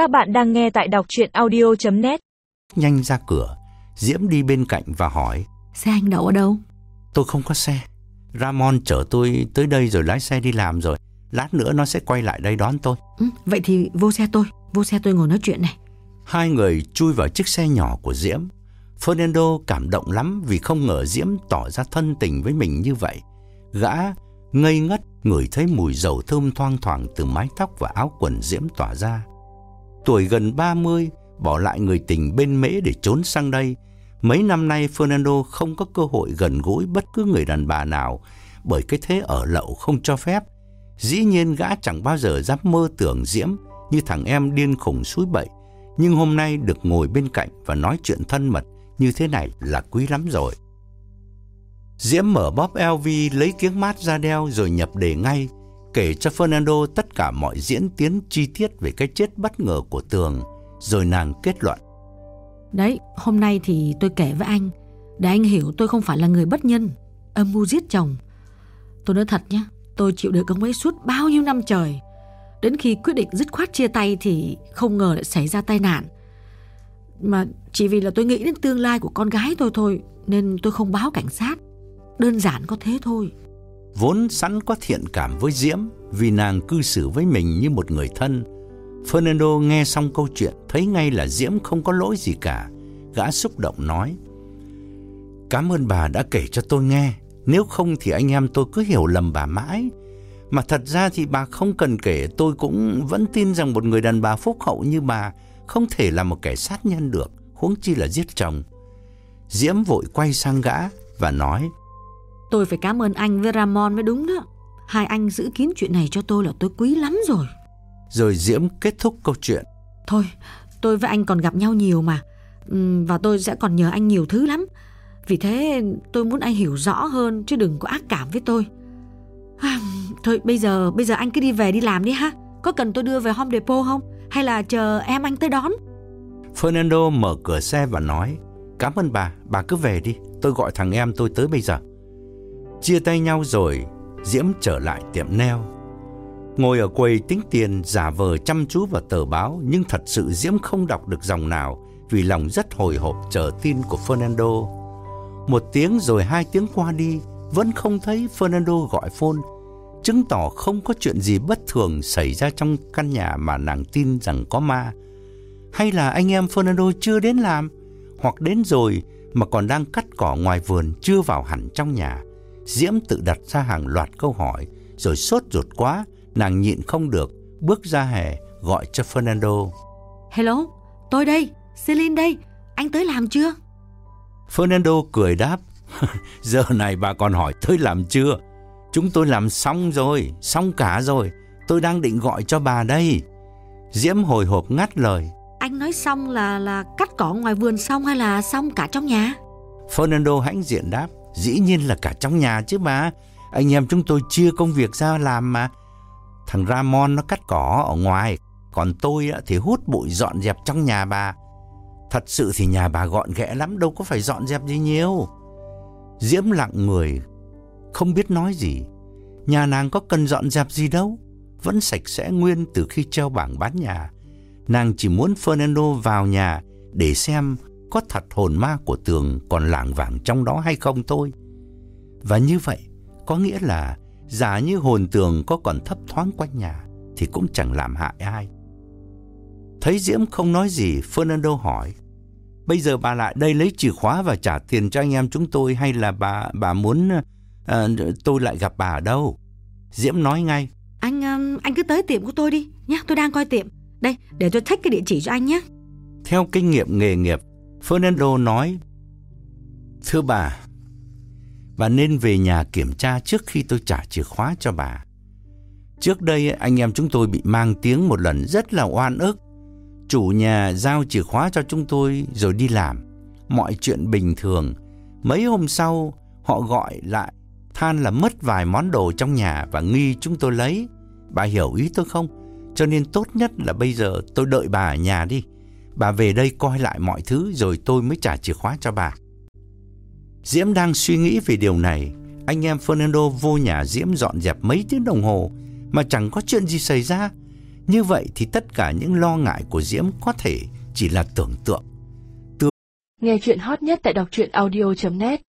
Các bạn đang nghe tại đọc chuyện audio.net Nhanh ra cửa, Diễm đi bên cạnh và hỏi Xe anh đậu ở đâu? Tôi không có xe. Ramon chở tôi tới đây rồi lái xe đi làm rồi. Lát nữa nó sẽ quay lại đây đón tôi. Ừ, vậy thì vô xe tôi, vô xe tôi ngồi nói chuyện này. Hai người chui vào chiếc xe nhỏ của Diễm. Fernando cảm động lắm vì không ngờ Diễm tỏ ra thân tình với mình như vậy. Gã ngây ngất ngửi thấy mùi dầu thơm thoang thoảng từ mái tóc và áo quần Diễm tỏa ra. Tuổi gần 30, bỏ lại người tình bên mễ để trốn sang đây. Mấy năm nay Fernando không có cơ hội gần gũi bất cứ người đàn bà nào bởi cái thế ở lậu không cho phép. Dĩ nhiên gã chẳng bao giờ dám mơ tưởng Diễm như thằng em điên khủng suối bậy. Nhưng hôm nay được ngồi bên cạnh và nói chuyện thân mật như thế này là quý lắm rồi. Diễm mở bóp LV lấy kiếng mát ra đeo rồi nhập đề ngay, kể cho Fernando tất cả mọi diễn tiến chi tiết về cái chết bất ngờ của Tường, rồi nàng kết luận. Đấy, hôm nay thì tôi kể với anh, để anh hiểu tôi không phải là người bất nhân, âm mưu giết chồng. Tôi nói thật nhé, tôi chịu đựng ông ấy suốt bao nhiêu năm trời. Đến khi quyết định dứt khoát chia tay thì không ngờ lại xảy ra tai nạn. Mà chỉ vì là tôi nghĩ đến tương lai của con gái tôi thôi, nên tôi không báo cảnh sát. Đơn giản có thế thôi. Vốn sẵn có thiện cảm với Diễm vì nàng cư xử với mình như một người thân. Fernando nghe xong câu chuyện thấy ngay là Diễm không có lỗi gì cả. Gã xúc động nói. Cảm ơn bà đã kể cho tôi nghe. Nếu không thì anh em tôi cứ hiểu lầm bà mãi. Mà thật ra thì bà không cần kể tôi cũng vẫn tin rằng một người đàn bà phúc hậu như bà không thể là một kẻ sát nhân được, huống chi là giết chồng. Diễm vội quay sang gã và nói Tôi phải cảm ơn anh với Ramon mới đúng đó. Hai anh giữ kín chuyện này cho tôi là tôi quý lắm rồi. Rồi Diễm kết thúc câu chuyện. Thôi, tôi với anh còn gặp nhau nhiều mà. Ừm, Và tôi sẽ còn nhờ anh nhiều thứ lắm. Vì thế tôi muốn anh hiểu rõ hơn chứ đừng có ác cảm với tôi. À, Thôi bây giờ bây giờ anh cứ đi về đi làm đi ha. Có cần tôi đưa về Home Depot không? Hay là chờ em anh tới đón? Fernando mở cửa xe và nói Cảm ơn bà, bà cứ về đi Tôi gọi thằng em tôi tới bây giờ Chia tay nhau rồi Diễm trở lại tiệm neo. Ngồi ở quầy tính tiền giả vờ chăm chú vào tờ báo Nhưng thật sự Diễm không đọc được dòng nào Vì lòng rất hồi hộp chờ tin của Fernando. Một tiếng rồi hai tiếng qua đi Vẫn không thấy Fernando gọi phone Chứng tỏ không có chuyện gì bất thường xảy ra trong căn nhà mà nàng tin rằng có ma. Hay là anh em Fernando chưa đến làm, hoặc đến rồi mà còn đang cắt cỏ ngoài vườn chưa vào hẳn trong nhà. Diễm tự đặt ra hàng loạt câu hỏi, rồi sốt ruột quá, nàng nhịn không được, bước ra hè gọi cho Fernando. Hello, tôi đây, Celine đây. Anh tới làm chưa? Fernando cười đáp, giờ này bà còn hỏi tới làm chưa? Chúng tôi làm xong rồi, xong cả rồi, tôi đang định gọi cho bà đây. Diễm hồi hộp ngắt lời, Anh nói xong là là cắt cỏ ngoài vườn xong hay là xong cả trong nhà? Fernando hãnh diện đáp, dĩ nhiên là cả trong nhà chứ bà. Anh em chúng tôi chia công việc ra làm mà. Thằng Ramon nó cắt cỏ ở ngoài, còn tôi á thì hút bụi dọn dẹp trong nhà bà. Thật sự thì nhà bà gọn ghẽ lắm, đâu có phải dọn dẹp gì nhiều. Diễm lặng người, không biết nói gì. Nhà nàng có cần dọn dẹp gì đâu, vẫn sạch sẽ nguyên từ khi treo bảng bán nhà. Nàng chỉ muốn Fernando vào nhà để xem có thật hồn ma của tường còn lảng vảng trong đó hay không thôi. Và như vậy, có nghĩa là giả như hồn tường có còn thấp thoáng quanh nhà thì cũng chẳng làm hại ai. Thấy Diễm không nói gì, Fernando hỏi, bây giờ bà lại đây lấy chìa khóa và trả tiền cho anh em chúng tôi hay là bà bà muốn ờ, tôi lại gặp bà ở đâu? Diễm nói ngay, Anh um, anh cứ tới tiệm của tôi đi nhé, tôi đang coi tiệm. Đây, để tôi check cái địa chỉ cho anh nhé. Theo kinh nghiệm nghề nghiệp, Fernando nói, Thưa bà, bà nên về nhà kiểm tra trước khi tôi trả chìa khóa cho bà. Trước đây anh em chúng tôi bị mang tiếng một lần rất là oan ức. Chủ nhà giao chìa khóa cho chúng tôi rồi đi làm. Mọi chuyện bình thường. Mấy hôm sau, họ gọi lại, than là mất vài món đồ trong nhà và nghi chúng tôi lấy. Bà hiểu ý tôi không? Cho nên tốt nhất là bây giờ tôi đợi bà ở nhà đi. Bà về đây coi lại mọi thứ rồi tôi mới trả chìa khóa cho bà. Diễm đang suy nghĩ về điều này. Anh em Fernando vô nhà Diễm dọn dẹp mấy tiếng đồng hồ, mà chẳng có chuyện gì xảy ra. Như vậy thì tất cả những lo ngại của Diễm có thể chỉ là tưởng tượng. Nghe chuyện hot nhất tại đọc truyện audio.net